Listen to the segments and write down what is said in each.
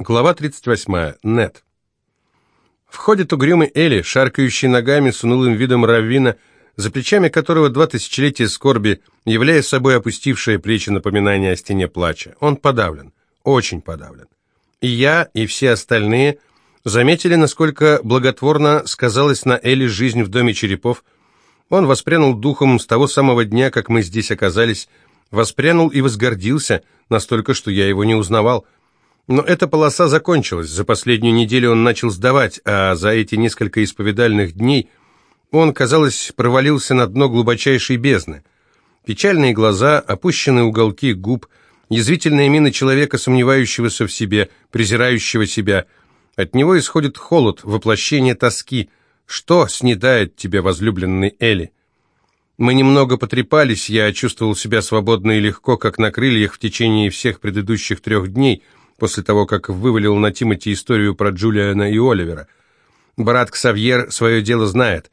Глава 38. Нет. Входит угрюмый Эли, шаркающий ногами с унылым видом раввина, за плечами которого два тысячелетия скорби, являя собой опустившие плечи напоминание о стене плача. Он подавлен, очень подавлен. И я, и все остальные заметили, насколько благотворно сказалась на Эли жизнь в доме черепов. Он воспрянул духом с того самого дня, как мы здесь оказались, воспрянул и возгордился, настолько, что я его не узнавал – но эта полоса закончилась. За последнюю неделю он начал сдавать, а за эти несколько исповедальных дней он, казалось, провалился на дно глубочайшей бездны. Печальные глаза, опущенные уголки губ, язвительная мина человека, сомневающегося в себе, презирающего себя. От него исходит холод, воплощение тоски. Что снедает тебя, возлюбленный Эли? Мы немного потрепались, я чувствовал себя свободно и легко, как на крыльях в течение всех предыдущих трех дней — после того, как вывалил на Тимати историю про Джулиана и Оливера. Брат Ксавьер свое дело знает.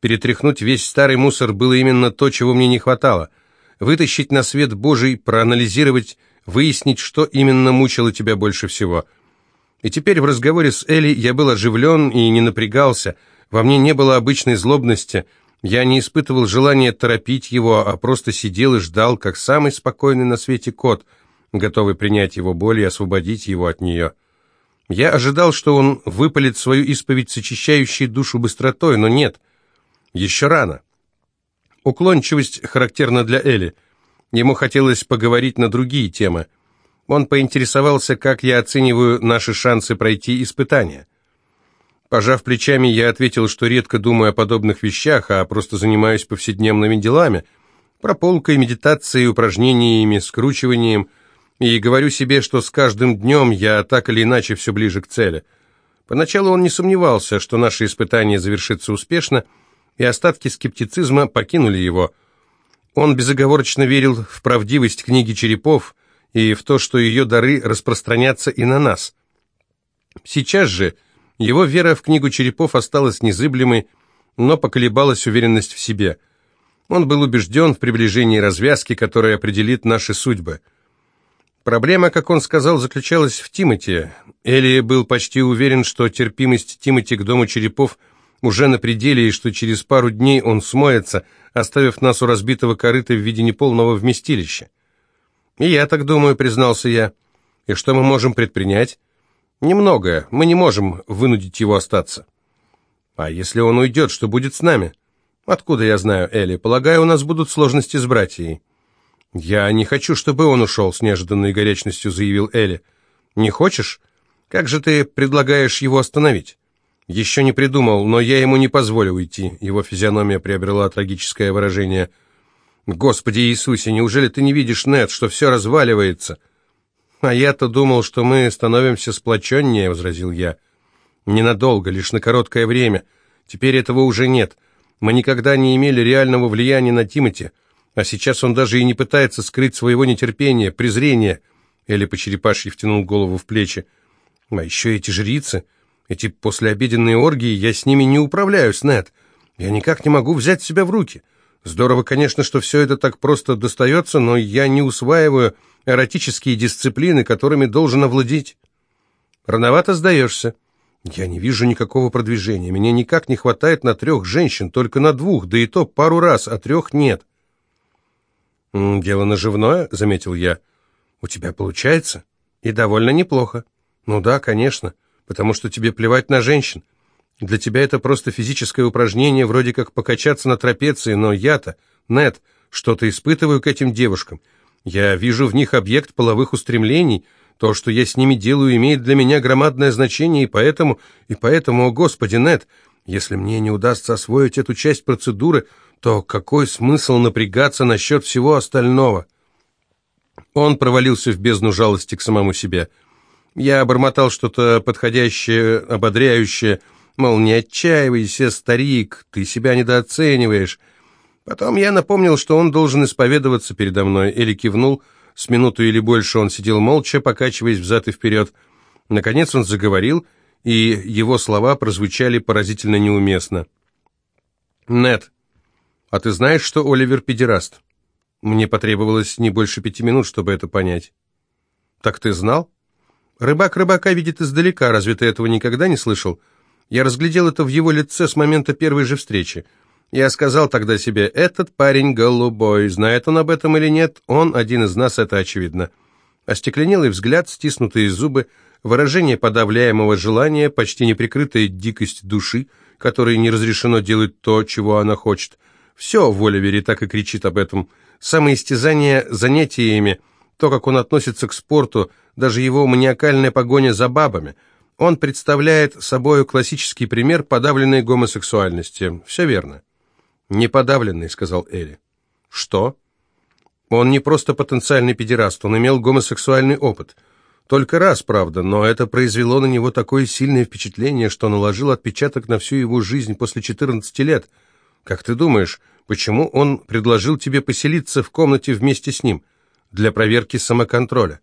Перетряхнуть весь старый мусор было именно то, чего мне не хватало. Вытащить на свет Божий, проанализировать, выяснить, что именно мучило тебя больше всего. И теперь в разговоре с Элли я был оживлен и не напрягался. Во мне не было обычной злобности. Я не испытывал желания торопить его, а просто сидел и ждал, как самый спокойный на свете кот — готовый принять его боль и освободить его от нее. Я ожидал, что он выпалит свою исповедь с очищающей душу быстротой, но нет. Еще рано. Уклончивость характерна для Эли. Ему хотелось поговорить на другие темы. Он поинтересовался, как я оцениваю наши шансы пройти испытание. Пожав плечами, я ответил, что редко думаю о подобных вещах, а просто занимаюсь повседневными делами, прополкой, медитацией, упражнениями, скручиванием – и говорю себе, что с каждым днем я так или иначе все ближе к цели. Поначалу он не сомневался, что наше испытание завершится успешно, и остатки скептицизма покинули его. Он безоговорочно верил в правдивость книги черепов и в то, что ее дары распространятся и на нас. Сейчас же его вера в книгу черепов осталась незыблемой, но поколебалась уверенность в себе. Он был убежден в приближении развязки, которая определит наши судьбы – Проблема, как он сказал, заключалась в Тимати. Элли был почти уверен, что терпимость Тимати к дому черепов уже на пределе, и что через пару дней он смоется, оставив нас у разбитого корыта в виде неполного вместилища. «И я так думаю», — признался я. «И что мы можем предпринять?» «Немногое. Мы не можем вынудить его остаться». «А если он уйдет, что будет с нами?» «Откуда я знаю, Элли? Полагаю, у нас будут сложности с братьей». «Я не хочу, чтобы он ушел», — с неожиданной горячностью заявил Элли. «Не хочешь? Как же ты предлагаешь его остановить?» «Еще не придумал, но я ему не позволю уйти». Его физиономия приобрела трагическое выражение. «Господи Иисусе, неужели ты не видишь, Нед, что все разваливается?» «А я-то думал, что мы становимся сплоченнее», — возразил я. «Ненадолго, лишь на короткое время. Теперь этого уже нет. Мы никогда не имели реального влияния на Тимати. А сейчас он даже и не пытается скрыть своего нетерпения, презрения. Элли по черепашьи втянул голову в плечи. А еще эти жрицы, эти послеобеденные оргии, я с ними не управляюсь, Нед. Я никак не могу взять себя в руки. Здорово, конечно, что все это так просто достается, но я не усваиваю эротические дисциплины, которыми должен овладеть. Рановато сдаешься. Я не вижу никакого продвижения. Меня никак не хватает на трех женщин, только на двух, да и то пару раз, а трех нет. «Дело наживное», — заметил я. «У тебя получается? И довольно неплохо». «Ну да, конечно, потому что тебе плевать на женщин. Для тебя это просто физическое упражнение, вроде как покачаться на трапеции, но я-то, Нет, что-то испытываю к этим девушкам. Я вижу в них объект половых устремлений. То, что я с ними делаю, имеет для меня громадное значение, и поэтому, и поэтому, о господи, Нет, если мне не удастся освоить эту часть процедуры, то какой смысл напрягаться насчет всего остального? Он провалился в бездну жалости к самому себе. Я обормотал что-то подходящее, ободряющее, мол, не отчаивайся, старик, ты себя недооцениваешь. Потом я напомнил, что он должен исповедоваться передо мной, или кивнул. С минуту или больше он сидел молча, покачиваясь взад и вперед. Наконец он заговорил, и его слова прозвучали поразительно неуместно. «Нет, «А ты знаешь, что Оливер педераст?» Мне потребовалось не больше пяти минут, чтобы это понять. «Так ты знал?» Рыбак рыбака видит издалека, разве ты этого никогда не слышал? Я разглядел это в его лице с момента первой же встречи. Я сказал тогда себе, этот парень голубой, знает он об этом или нет, он один из нас, это очевидно. Остекленелый взгляд, стиснутые зубы, выражение подавляемого желания, почти неприкрытая дикость души, которой не разрешено делать то, чего она хочет. Все в Оливере так и кричит об этом. Самоистязание занятиями, то, как он относится к спорту, даже его маниакальная погоня за бабами. Он представляет собой классический пример подавленной гомосексуальности. Все верно. «Не подавленный», — сказал Элли. «Что?» «Он не просто потенциальный педераст, он имел гомосексуальный опыт. Только раз, правда, но это произвело на него такое сильное впечатление, что наложил отпечаток на всю его жизнь после 14 лет. Как ты думаешь, почему он предложил тебе поселиться в комнате вместе с ним? Для проверки самоконтроля.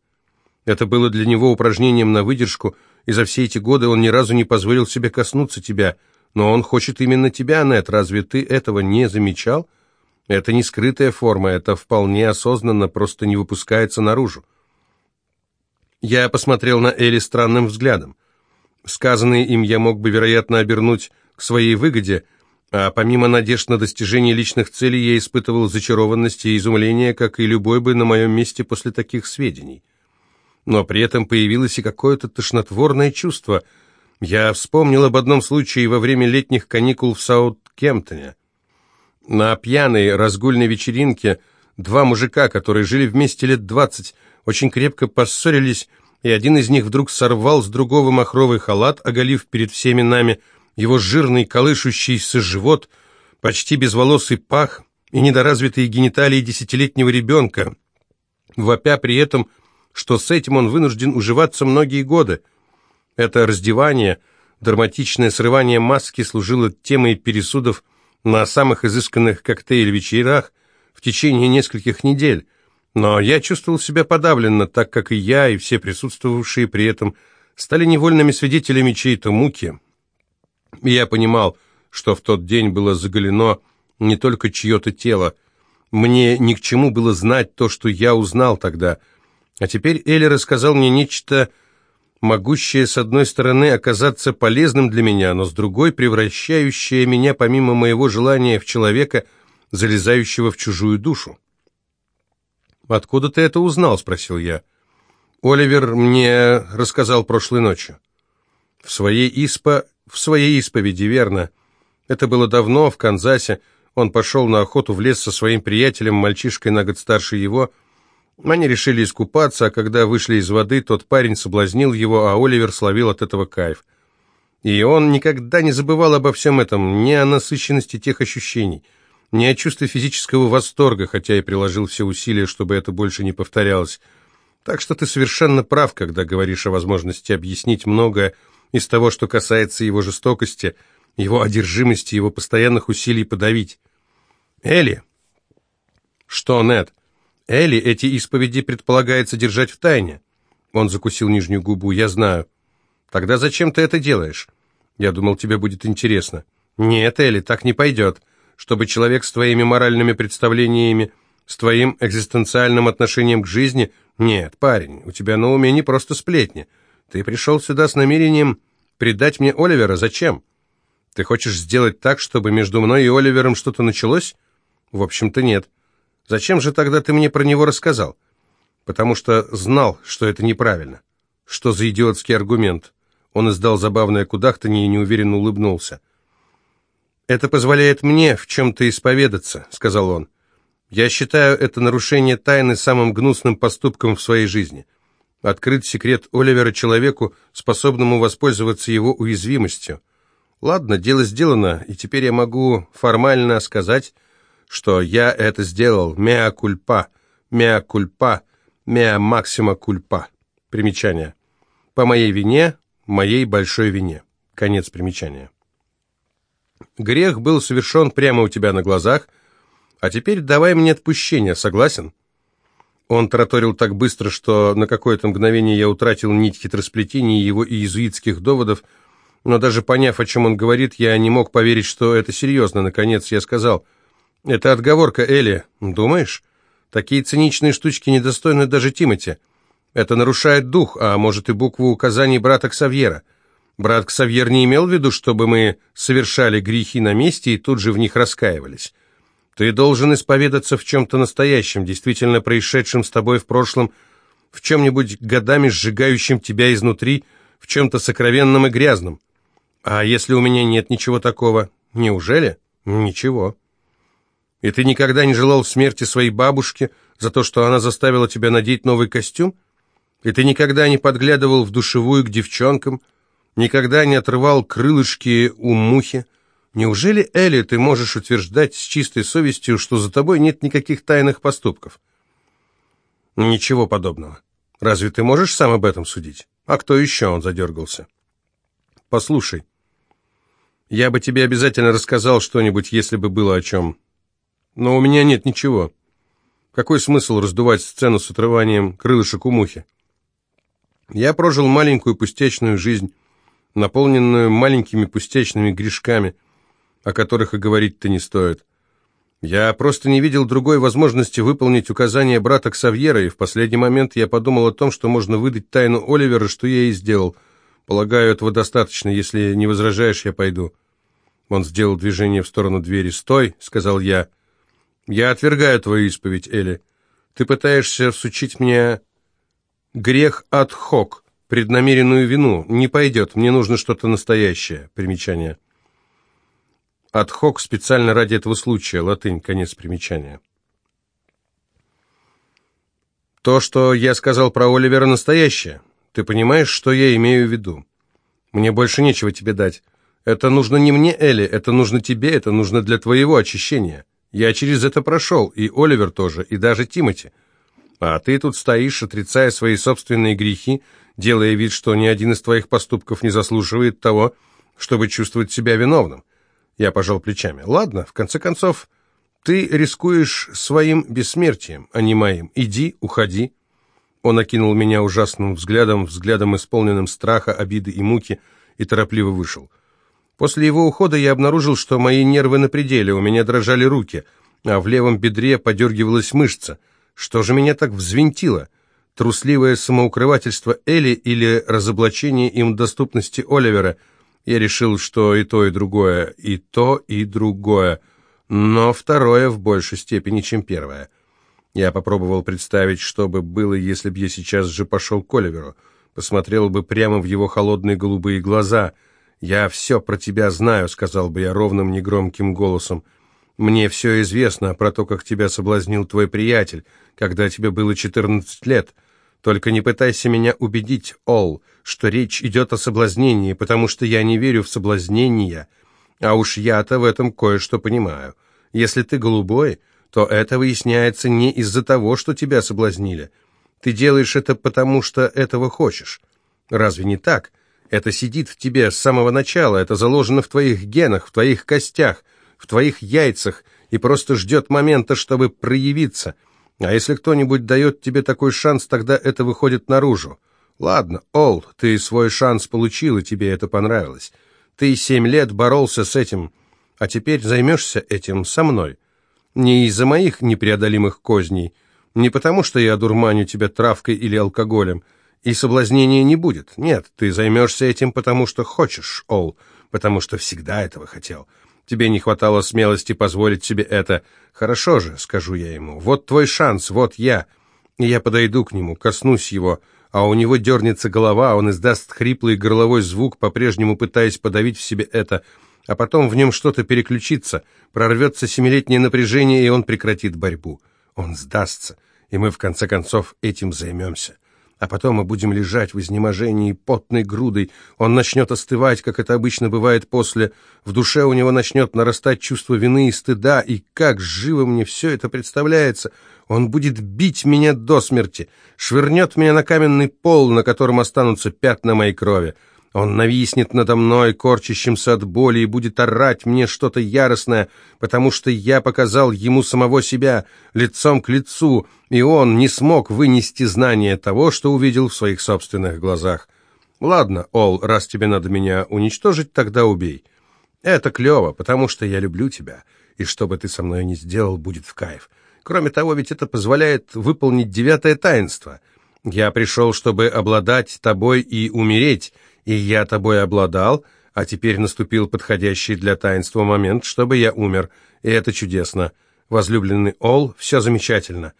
Это было для него упражнением на выдержку, и за все эти годы он ни разу не позволил себе коснуться тебя — но он хочет именно тебя, Нет. Разве ты этого не замечал? Это не скрытая форма, это вполне осознанно, просто не выпускается наружу. Я посмотрел на Элли странным взглядом. Сказанное им я мог бы, вероятно, обернуть к своей выгоде, а помимо надежд на достижение личных целей я испытывал зачарованность и изумление, как и любой бы на моем месте после таких сведений. Но при этом появилось и какое-то тошнотворное чувство – я вспомнил об одном случае во время летних каникул в Саутгемптоне. На пьяной разгульной вечеринке два мужика, которые жили вместе лет двадцать, очень крепко поссорились, и один из них вдруг сорвал с другого махровый халат, оголив перед всеми нами его жирный колышущийся живот, почти безволосый пах и недоразвитые гениталии десятилетнего ребенка, вопя при этом, что с этим он вынужден уживаться многие годы. Это раздевание, драматичное срывание маски служило темой пересудов на самых изысканных коктейль-вечерах в течение нескольких недель. Но я чувствовал себя подавленно, так как и я, и все присутствовавшие при этом стали невольными свидетелями чьей-то муки. И я понимал, что в тот день было заголено не только чье-то тело. Мне ни к чему было знать то, что я узнал тогда. А теперь Элли рассказал мне нечто могущее с одной стороны оказаться полезным для меня, но с другой превращающее меня помимо моего желания в человека, залезающего в чужую душу. «Откуда ты это узнал?» — спросил я. «Оливер мне рассказал прошлой ночью». «В своей, испо... в своей исповеди, верно. Это было давно, в Канзасе. Он пошел на охоту в лес со своим приятелем, мальчишкой на год старше его, — они решили искупаться, а когда вышли из воды, тот парень соблазнил его, а Оливер словил от этого кайф. И он никогда не забывал обо всем этом, ни о насыщенности тех ощущений, ни о чувстве физического восторга, хотя и приложил все усилия, чтобы это больше не повторялось. Так что ты совершенно прав, когда говоришь о возможности объяснить многое из того, что касается его жестокости, его одержимости, его постоянных усилий подавить. Элли? Что, Нед? Элли эти исповеди предполагается держать в тайне. Он закусил нижнюю губу. Я знаю. Тогда зачем ты это делаешь? Я думал, тебе будет интересно. Нет, Элли, так не пойдет. Чтобы человек с твоими моральными представлениями, с твоим экзистенциальным отношением к жизни... Нет, парень, у тебя на уме не просто сплетни. Ты пришел сюда с намерением предать мне Оливера. Зачем? Ты хочешь сделать так, чтобы между мной и Оливером что-то началось? В общем-то, нет. Зачем же тогда ты мне про него рассказал? Потому что знал, что это неправильно. Что за идиотский аргумент? Он издал забавное кудахтанье и неуверенно улыбнулся. «Это позволяет мне в чем-то исповедаться», — сказал он. «Я считаю это нарушение тайны самым гнусным поступком в своей жизни. Открыть секрет Оливера человеку, способному воспользоваться его уязвимостью. Ладно, дело сделано, и теперь я могу формально сказать, что я это сделал, меа кульпа, меа кульпа, меа максима кульпа. Примечание. По моей вине, моей большой вине. Конец примечания. Грех был совершен прямо у тебя на глазах, а теперь давай мне отпущение, согласен? Он тараторил так быстро, что на какое-то мгновение я утратил нить хитросплетений его иезуитских доводов, но даже поняв, о чем он говорит, я не мог поверить, что это серьезно. Наконец я сказал – «Это отговорка, Элли. Думаешь? Такие циничные штучки недостойны даже Тимати. Это нарушает дух, а может и букву указаний брата Ксавьера. Брат Ксавьер не имел в виду, чтобы мы совершали грехи на месте и тут же в них раскаивались. Ты должен исповедаться в чем-то настоящем, действительно происшедшем с тобой в прошлом, в чем-нибудь годами сжигающем тебя изнутри, в чем-то сокровенном и грязном. А если у меня нет ничего такого? Неужели? Ничего. И ты никогда не желал смерти своей бабушке за то, что она заставила тебя надеть новый костюм? И ты никогда не подглядывал в душевую к девчонкам, никогда не отрывал крылышки у мухи? Неужели, Элли, ты можешь утверждать с чистой совестью, что за тобой нет никаких тайных поступков? Ничего подобного. Разве ты можешь сам об этом судить? А кто еще? Он задергался. Послушай, я бы тебе обязательно рассказал что-нибудь, если бы было о чем. Но у меня нет ничего. Какой смысл раздувать сцену с отрыванием крылышек у мухи? Я прожил маленькую пустячную жизнь, наполненную маленькими пустячными грешками, о которых и говорить-то не стоит. Я просто не видел другой возможности выполнить указания брата Ксавьера, и в последний момент я подумал о том, что можно выдать тайну Оливера, что я и сделал. Полагаю, этого достаточно, если не возражаешь, я пойду. Он сделал движение в сторону двери. «Стой!» — сказал я. «Я отвергаю твою исповедь, Элли. Ты пытаешься всучить мне Грех от хок, преднамеренную вину, не пойдет, мне нужно что-то настоящее. Примечание. От специально ради этого случая, латынь, конец примечания. То, что я сказал про Оливера, настоящее. Ты понимаешь, что я имею в виду? Мне больше нечего тебе дать. Это нужно не мне, Элли, это нужно тебе, это нужно для твоего очищения. Я через это прошел, и Оливер тоже, и даже Тимати. А ты тут стоишь, отрицая свои собственные грехи, делая вид, что ни один из твоих поступков не заслуживает того, чтобы чувствовать себя виновным. Я пожал плечами. Ладно, в конце концов, ты рискуешь своим бессмертием, а не моим. Иди, уходи. Он окинул меня ужасным взглядом, взглядом исполненным страха, обиды и муки, и торопливо вышел. После его ухода я обнаружил, что мои нервы на пределе, у меня дрожали руки, а в левом бедре подергивалась мышца — что же меня так взвинтило? Трусливое самоукрывательство Элли или разоблачение им доступности Оливера? Я решил, что и то, и другое, и то, и другое, но второе в большей степени, чем первое. Я попробовал представить, что бы было, если бы я сейчас же пошел к Оливеру, посмотрел бы прямо в его холодные голубые глаза. «Я все про тебя знаю», — сказал бы я ровным, негромким голосом. Мне все известно про то, как тебя соблазнил твой приятель, когда тебе было 14 лет. Только не пытайся меня убедить, Ол, что речь идет о соблазнении, потому что я не верю в соблазнения. А уж я-то в этом кое-что понимаю. Если ты голубой, то это выясняется не из-за того, что тебя соблазнили. Ты делаешь это потому, что этого хочешь. Разве не так? Это сидит в тебе с самого начала, это заложено в твоих генах, в твоих костях – в твоих яйцах и просто ждет момента, чтобы проявиться. А если кто-нибудь дает тебе такой шанс, тогда это выходит наружу. Ладно, Ол, ты свой шанс получил, и тебе это понравилось. Ты семь лет боролся с этим, а теперь займешься этим со мной. Не из-за моих непреодолимых козней, не потому что я дурманю тебя травкой или алкоголем, и соблазнения не будет. Нет, ты займешься этим, потому что хочешь, Ол, потому что всегда этого хотел. Тебе не хватало смелости позволить себе это. Хорошо же, скажу я ему. Вот твой шанс, вот я. И я подойду к нему, коснусь его, а у него дернется голова, он издаст хриплый горловой звук, по-прежнему пытаясь подавить в себе это, а потом в нем что-то переключится, прорвется семилетнее напряжение, и он прекратит борьбу. Он сдастся, и мы в конце концов этим займемся а потом мы будем лежать в изнеможении потной грудой. Он начнет остывать, как это обычно бывает после. В душе у него начнет нарастать чувство вины и стыда, и как живо мне все это представляется. Он будет бить меня до смерти, швырнет меня на каменный пол, на котором останутся пятна моей крови. Он нависнет надо мной, корчащимся от боли, и будет орать мне что-то яростное, потому что я показал ему самого себя лицом к лицу, и он не смог вынести знание того, что увидел в своих собственных глазах. Ладно, Ол, раз тебе надо меня уничтожить, тогда убей. Это клево, потому что я люблю тебя, и что бы ты со мной ни сделал, будет в кайф. Кроме того, ведь это позволяет выполнить девятое таинство — Я пришел, чтобы обладать тобой и умереть, и я тобой обладал, а теперь наступил подходящий для таинства момент, чтобы я умер, и это чудесно. Возлюбленный Ол, все замечательно.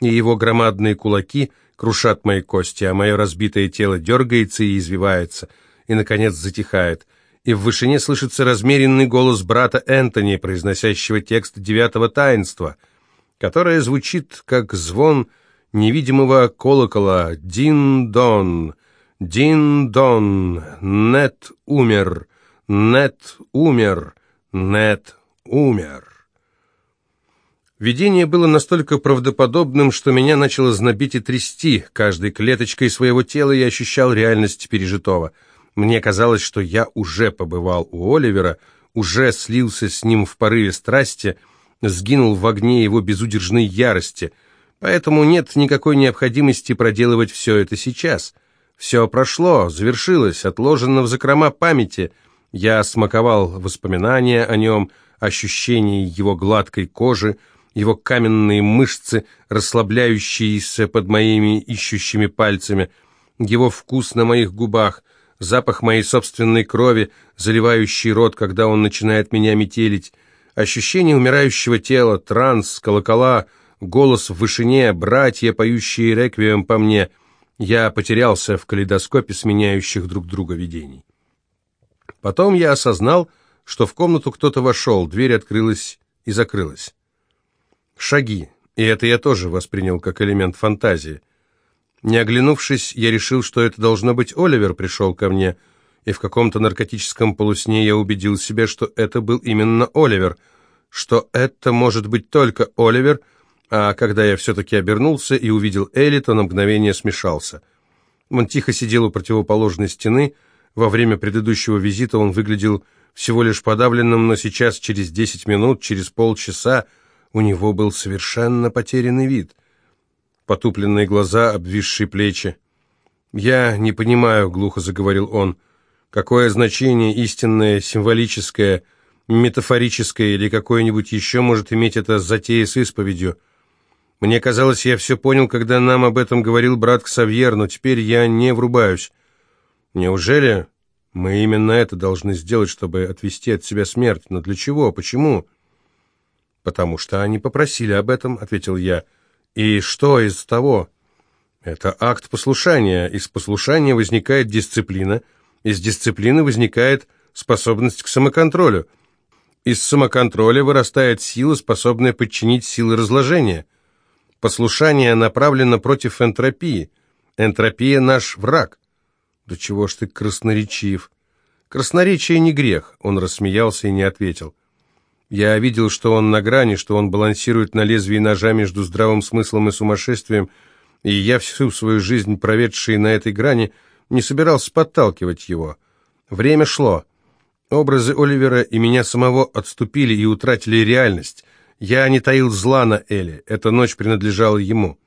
И его громадные кулаки крушат мои кости, а мое разбитое тело дергается и извивается, и, наконец, затихает. И в вышине слышится размеренный голос брата Энтони, произносящего текст девятого таинства, которое звучит как звон невидимого колокола «Дин-дон», «Дин-дон», «Нет умер», «Нет умер», «Нет умер». Видение было настолько правдоподобным, что меня начало знобить и трясти. Каждой клеточкой своего тела я ощущал реальность пережитого. Мне казалось, что я уже побывал у Оливера, уже слился с ним в порыве страсти, сгинул в огне его безудержной ярости. Поэтому нет никакой необходимости проделывать все это сейчас. Все прошло, завершилось, отложено в закрома памяти. Я смаковал воспоминания о нем, ощущение его гладкой кожи, его каменные мышцы, расслабляющиеся под моими ищущими пальцами, его вкус на моих губах, запах моей собственной крови, заливающий рот, когда он начинает меня метелить, ощущение умирающего тела, транс, колокола, голос в вышине, братья, поющие реквием по мне. Я потерялся в калейдоскопе сменяющих друг друга видений. Потом я осознал, что в комнату кто-то вошел, дверь открылась и закрылась. Шаги, и это я тоже воспринял как элемент фантазии. Не оглянувшись, я решил, что это должно быть Оливер пришел ко мне, и в каком-то наркотическом полусне я убедил себя, что это был именно Оливер, что это может быть только Оливер, а когда я все-таки обернулся и увидел Элли, на мгновение смешался. Он тихо сидел у противоположной стены, во время предыдущего визита он выглядел всего лишь подавленным, но сейчас, через десять минут, через полчаса, у него был совершенно потерянный вид. Потупленные глаза, обвисшие плечи. «Я не понимаю», — глухо заговорил он, — «какое значение истинное, символическое, метафорическое или какое-нибудь еще может иметь эта затея с исповедью? Мне казалось, я все понял, когда нам об этом говорил брат Ксавьер, но теперь я не врубаюсь. Неужели мы именно это должны сделать, чтобы отвести от себя смерть? Но для чего? Почему?» «Потому что они попросили об этом», — ответил я. «И что из того?» «Это акт послушания. Из послушания возникает дисциплина. Из дисциплины возникает способность к самоконтролю. Из самоконтроля вырастает сила, способная подчинить силы разложения. Послушание направлено против энтропии. Энтропия — наш враг». «Да чего ж ты красноречив?» «Красноречие не грех», — он рассмеялся и не ответил. Я видел, что он на грани, что он балансирует на лезвии ножа между здравым смыслом и сумасшествием, и я всю свою жизнь, проведший на этой грани, не собирался подталкивать его. Время шло. Образы Оливера и меня самого отступили и утратили реальность. Я не таил зла на Элли, эта ночь принадлежала ему.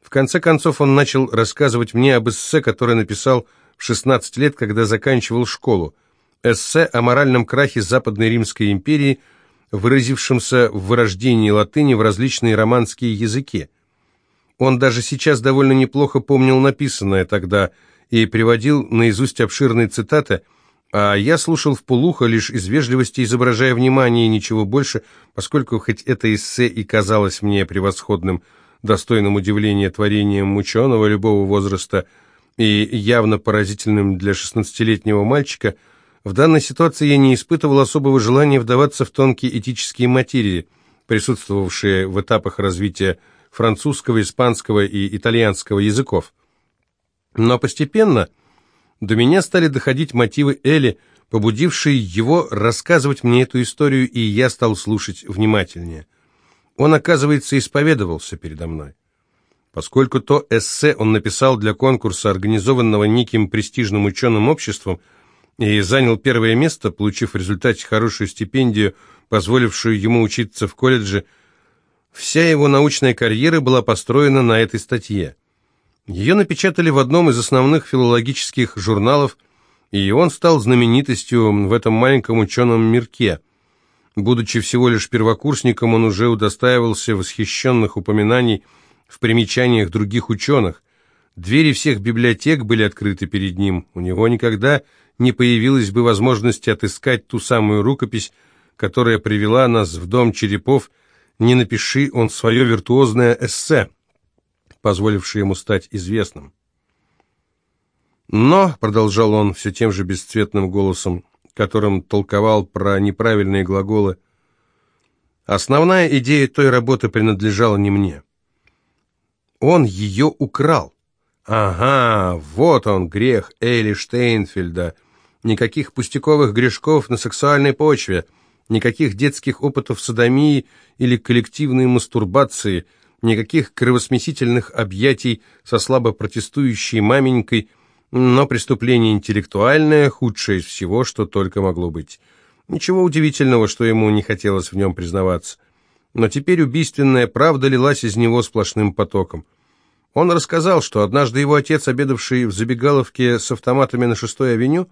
В конце концов он начал рассказывать мне об эссе, которое написал в 16 лет, когда заканчивал школу. Эссе о моральном крахе Западной Римской империи – выразившимся в вырождении латыни в различные романские языки. Он даже сейчас довольно неплохо помнил написанное тогда и приводил наизусть обширные цитаты, а я слушал в полухо лишь из вежливости, изображая внимание и ничего больше, поскольку хоть это эссе и казалось мне превосходным, достойным удивления творением ученого любого возраста и явно поразительным для шестнадцатилетнего мальчика – в данной ситуации я не испытывал особого желания вдаваться в тонкие этические материи, присутствовавшие в этапах развития французского, испанского и итальянского языков. Но постепенно до меня стали доходить мотивы Эли, побудившие его рассказывать мне эту историю, и я стал слушать внимательнее. Он, оказывается, исповедовался передо мной. Поскольку то эссе он написал для конкурса, организованного неким престижным ученым обществом, и занял первое место, получив в результате хорошую стипендию, позволившую ему учиться в колледже. Вся его научная карьера была построена на этой статье. Ее напечатали в одном из основных филологических журналов, и он стал знаменитостью в этом маленьком ученом мирке. Будучи всего лишь первокурсником, он уже удостаивался восхищенных упоминаний в примечаниях других ученых. Двери всех библиотек были открыты перед ним. У него никогда не появилась бы возможности отыскать ту самую рукопись, которая привела нас в дом черепов, не напиши он свое виртуозное эссе, позволившее ему стать известным. Но, — продолжал он все тем же бесцветным голосом, которым толковал про неправильные глаголы, — основная идея той работы принадлежала не мне. Он ее украл. Ага, вот он, грех Эйли Штейнфельда. Никаких пустяковых грешков на сексуальной почве, никаких детских опытов садомии или коллективной мастурбации, никаких кровосмесительных объятий со слабо протестующей маменькой, но преступление интеллектуальное, худшее из всего, что только могло быть. Ничего удивительного, что ему не хотелось в нем признаваться. Но теперь убийственная правда лилась из него сплошным потоком. Он рассказал, что однажды его отец, обедавший в забегаловке с автоматами на шестой авеню,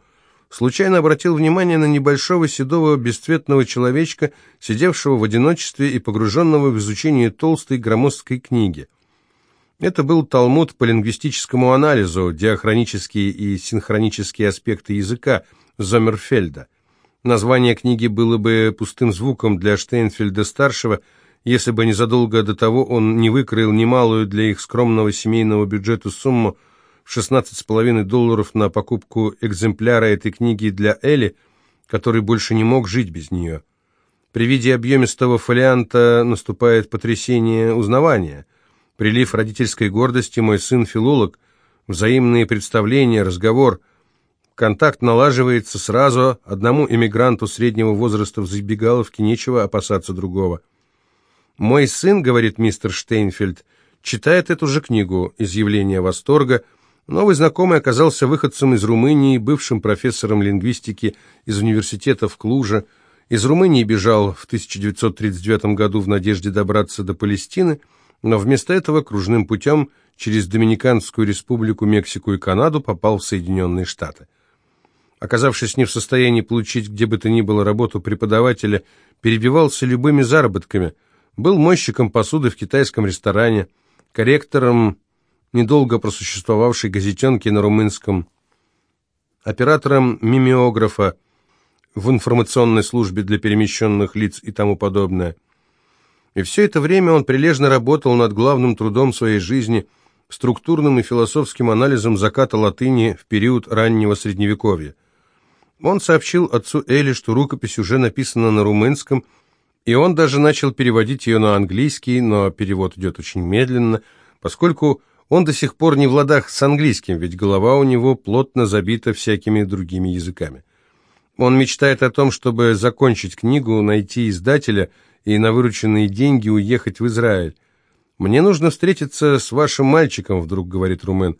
случайно обратил внимание на небольшого седого бесцветного человечка, сидевшего в одиночестве и погруженного в изучение толстой громоздкой книги. Это был талмуд по лингвистическому анализу, диахронические и синхронические аспекты языка Зомерфельда. Название книги было бы пустым звуком для Штейнфельда-старшего – если бы незадолго до того он не выкроил немалую для их скромного семейного бюджета сумму 16,5 долларов на покупку экземпляра этой книги для Элли, который больше не мог жить без нее. При виде объемистого фолианта наступает потрясение узнавания. Прилив родительской гордости, мой сын филолог, взаимные представления, разговор. Контакт налаживается сразу, одному эмигранту среднего возраста в забегаловке нечего опасаться другого. «Мой сын, — говорит мистер Штейнфельд, — читает эту же книгу «Изъявление восторга». Новый знакомый оказался выходцем из Румынии, бывшим профессором лингвистики из университета в Клуже. Из Румынии бежал в 1939 году в надежде добраться до Палестины, но вместо этого кружным путем через Доминиканскую республику, Мексику и Канаду попал в Соединенные Штаты. Оказавшись не в состоянии получить где бы то ни было работу преподавателя, перебивался любыми заработками – был мойщиком посуды в китайском ресторане, корректором недолго просуществовавшей газетенки на румынском, оператором мимеографа в информационной службе для перемещенных лиц и тому подобное. И все это время он прилежно работал над главным трудом своей жизни, структурным и философским анализом заката латыни в период раннего Средневековья. Он сообщил отцу Эли, что рукопись уже написана на румынском – и он даже начал переводить ее на английский, но перевод идет очень медленно, поскольку он до сих пор не в ладах с английским, ведь голова у него плотно забита всякими другими языками. Он мечтает о том, чтобы закончить книгу, найти издателя и на вырученные деньги уехать в Израиль. «Мне нужно встретиться с вашим мальчиком», — вдруг говорит Румен.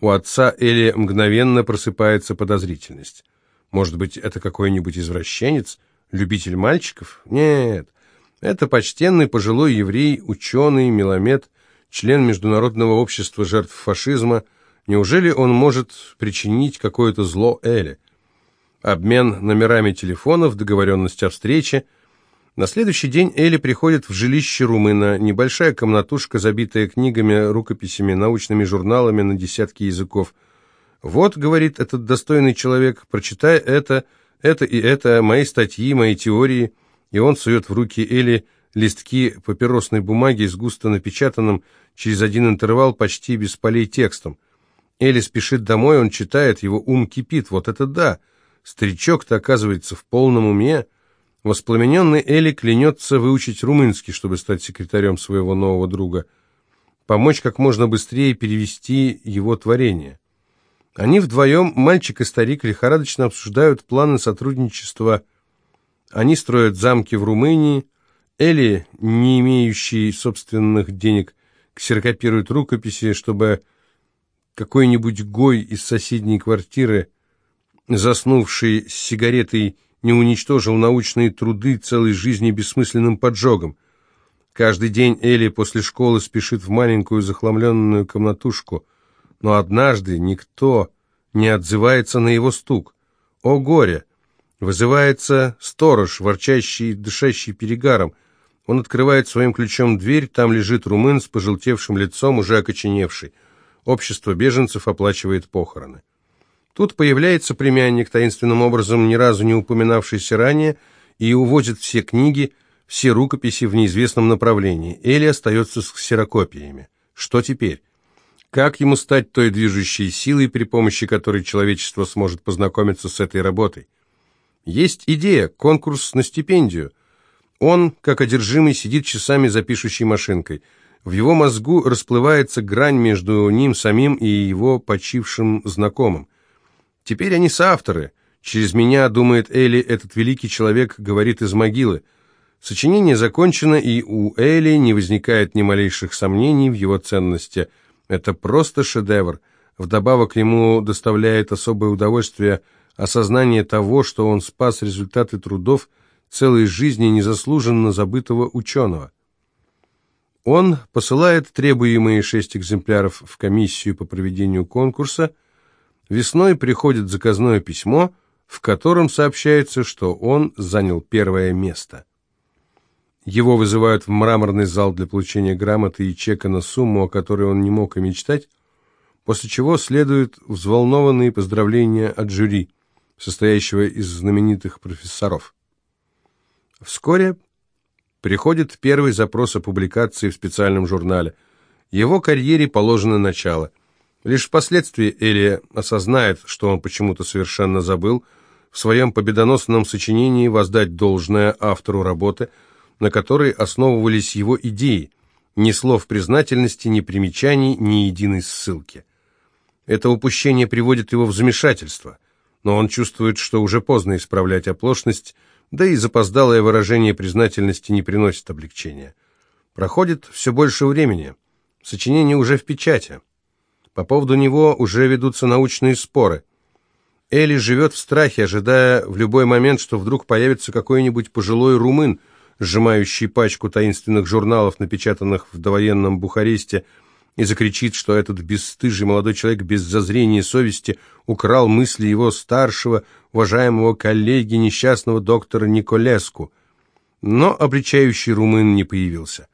У отца Эли мгновенно просыпается подозрительность. «Может быть, это какой-нибудь извращенец?» Любитель мальчиков? Нет. Это почтенный пожилой еврей, ученый, меломет, член Международного общества жертв фашизма. Неужели он может причинить какое-то зло Эле? Обмен номерами телефонов, договоренность о встрече. На следующий день Элли приходит в жилище румына, небольшая комнатушка, забитая книгами, рукописями, научными журналами на десятки языков. «Вот», — говорит этот достойный человек, — «прочитай это», — это и это, мои статьи, мои теории. И он сует в руки Эли листки папиросной бумаги с густо напечатанным через один интервал почти без полей текстом. Эли спешит домой, он читает, его ум кипит. Вот это да! Старичок-то оказывается в полном уме. Воспламененный Эли клянется выучить румынский, чтобы стать секретарем своего нового друга. Помочь как можно быстрее перевести его творение. Они вдвоем, мальчик и старик, лихорадочно обсуждают планы сотрудничества. Они строят замки в Румынии. Элли, не имеющий собственных денег, ксерокопирует рукописи, чтобы какой-нибудь гой из соседней квартиры, заснувший с сигаретой, не уничтожил научные труды целой жизни бессмысленным поджогом. Каждый день Элли после школы спешит в маленькую захламленную комнатушку – но однажды никто не отзывается на его стук. О горе! Вызывается сторож, ворчащий и дышащий перегаром. Он открывает своим ключом дверь, там лежит румын с пожелтевшим лицом, уже окоченевший. общество беженцев оплачивает похороны. Тут появляется племянник, таинственным образом ни разу не упоминавшийся ранее, и увозит все книги, все рукописи в неизвестном направлении. Эли остается с ксерокопиями. Что теперь? Как ему стать той движущей силой, при помощи которой человечество сможет познакомиться с этой работой? Есть идея, конкурс на стипендию. Он, как одержимый, сидит часами за пишущей машинкой. В его мозгу расплывается грань между ним самим и его почившим знакомым. Теперь они соавторы. Через меня, думает Элли, этот великий человек говорит из могилы. Сочинение закончено, и у Элли не возникает ни малейших сомнений в его ценности. Это просто шедевр. Вдобавок ему доставляет особое удовольствие осознание того, что он спас результаты трудов целой жизни незаслуженно забытого ученого. Он посылает требуемые шесть экземпляров в комиссию по проведению конкурса. Весной приходит заказное письмо, в котором сообщается, что он занял первое место. Его вызывают в мраморный зал для получения грамоты и чека на сумму, о которой он не мог и мечтать, после чего следуют взволнованные поздравления от жюри, состоящего из знаменитых профессоров. Вскоре приходит первый запрос о публикации в специальном журнале. Его карьере положено начало. Лишь впоследствии Элия осознает, что он почему-то совершенно забыл в своем победоносном сочинении воздать должное автору работы – на которой основывались его идеи, ни слов признательности, ни примечаний, ни единой ссылки. Это упущение приводит его в замешательство, но он чувствует, что уже поздно исправлять оплошность, да и запоздалое выражение признательности не приносит облегчения. Проходит все больше времени, сочинение уже в печати. По поводу него уже ведутся научные споры. Элли живет в страхе, ожидая в любой момент, что вдруг появится какой-нибудь пожилой румын, сжимающий пачку таинственных журналов, напечатанных в довоенном Бухаресте, и закричит, что этот бесстыжий молодой человек без зазрения совести украл мысли его старшего, уважаемого коллеги, несчастного доктора Николеску. Но обличающий румын не появился.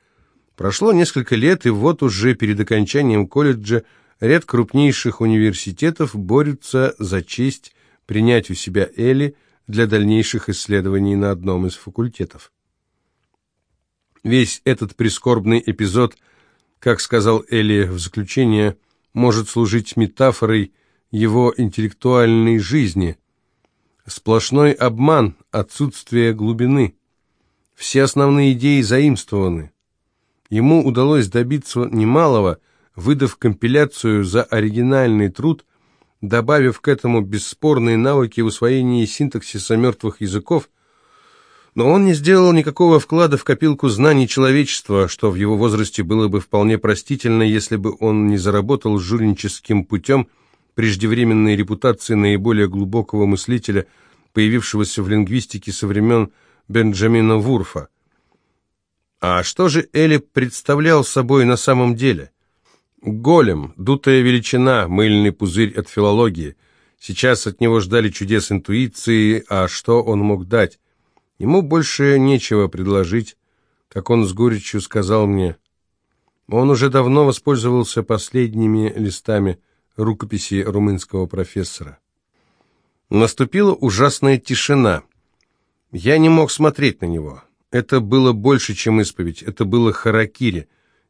Прошло несколько лет, и вот уже перед окончанием колледжа ряд крупнейших университетов борются за честь принять у себя Эли для дальнейших исследований на одном из факультетов. Весь этот прискорбный эпизод, как сказал Элли в заключение, может служить метафорой его интеллектуальной жизни. Сплошной обман, отсутствие глубины. Все основные идеи заимствованы. Ему удалось добиться немалого, выдав компиляцию за оригинальный труд, добавив к этому бесспорные навыки в усвоении синтаксиса мертвых языков, но он не сделал никакого вклада в копилку знаний человечества, что в его возрасте было бы вполне простительно, если бы он не заработал жульническим путем преждевременной репутации наиболее глубокого мыслителя, появившегося в лингвистике со времен Бенджамина Вурфа. А что же Эли представлял собой на самом деле? Голем, дутая величина, мыльный пузырь от филологии. Сейчас от него ждали чудес интуиции, а что он мог дать? Ему больше нечего предложить, как он с горечью сказал мне. Он уже давно воспользовался последними листами рукописи румынского профессора. Наступила ужасная тишина. Я не мог смотреть на него. Это было больше, чем исповедь. Это было харакири.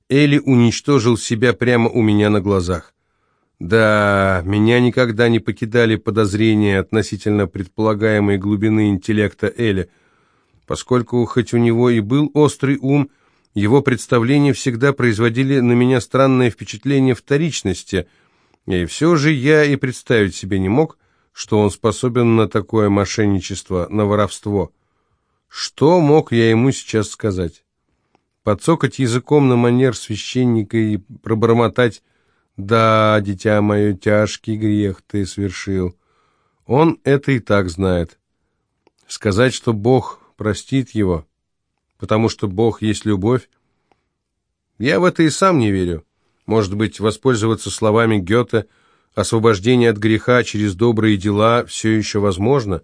Эли уничтожил себя прямо у меня на глазах. Да, меня никогда не покидали подозрения относительно предполагаемой глубины интеллекта Эли – Поскольку хоть у него и был острый ум, его представления всегда производили на меня странное впечатление вторичности, и все же я и представить себе не мог, что он способен на такое мошенничество, на воровство. Что мог я ему сейчас сказать? Подцокать языком на манер священника и пробормотать «Да, дитя мое, тяжкий грех ты совершил». Он это и так знает. Сказать, что Бог простит его, потому что Бог есть любовь. Я в это и сам не верю. Может быть, воспользоваться словами Гёте «освобождение от греха через добрые дела» все еще возможно?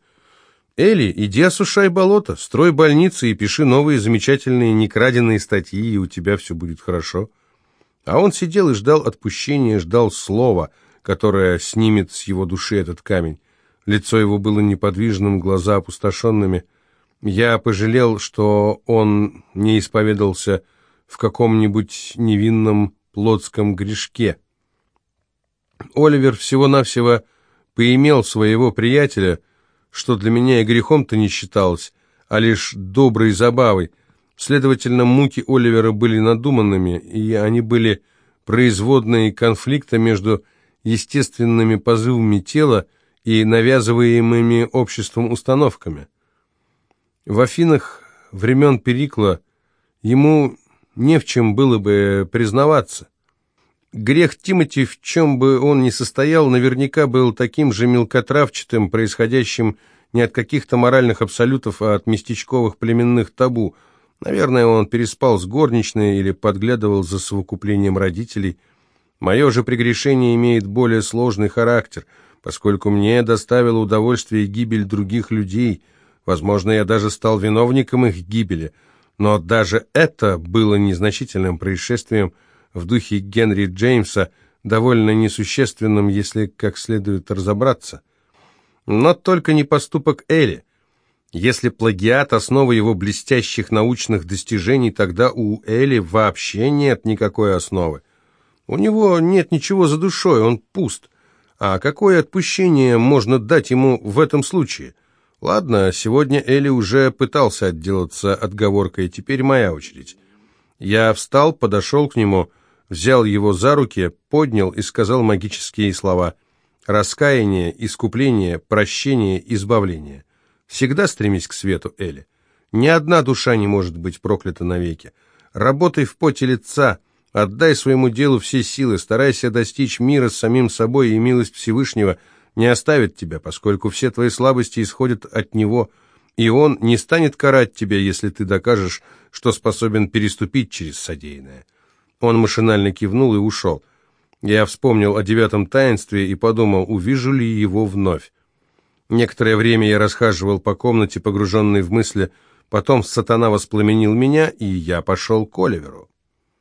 Эли, иди осушай болото, строй больницы и пиши новые замечательные некраденные статьи, и у тебя все будет хорошо. А он сидел и ждал отпущения, ждал слова, которое снимет с его души этот камень. Лицо его было неподвижным, глаза опустошенными. Я пожалел, что он не исповедался в каком-нибудь невинном плотском грешке. Оливер всего-навсего поимел своего приятеля, что для меня и грехом-то не считалось, а лишь доброй забавой. Следовательно, муки Оливера были надуманными, и они были производные конфликта между естественными позывами тела и навязываемыми обществом установками. В Афинах времен Перикла ему не в чем было бы признаваться. Грех Тимати, в чем бы он ни состоял, наверняка был таким же мелкотравчатым, происходящим не от каких-то моральных абсолютов, а от местечковых племенных табу. Наверное, он переспал с горничной или подглядывал за совокуплением родителей. Мое же прегрешение имеет более сложный характер, поскольку мне доставило удовольствие гибель других людей. Возможно, я даже стал виновником их гибели, но даже это было незначительным происшествием, в духе Генри Джеймса, довольно несущественным, если как следует разобраться. Но только не поступок Элли. Если плагиат – основа его блестящих научных достижений, тогда у Элли вообще нет никакой основы. У него нет ничего за душой, он пуст. А какое отпущение можно дать ему в этом случае? Ладно, сегодня Элли уже пытался отделаться отговоркой, теперь моя очередь. Я встал, подошел к нему – взял его за руки, поднял и сказал магические слова «Раскаяние, искупление, прощение, избавление». Всегда стремись к свету, Эли. Ни одна душа не может быть проклята навеки. Работай в поте лица, отдай своему делу все силы, старайся достичь мира с самим собой, и милость Всевышнего не оставит тебя, поскольку все твои слабости исходят от Него, и Он не станет карать тебя, если ты докажешь, что способен переступить через содеянное. Он машинально кивнул и ушел. Я вспомнил о девятом таинстве и подумал, увижу ли его вновь. Некоторое время я расхаживал по комнате, погруженный в мысли, потом сатана воспламенил меня, и я пошел к Оливеру.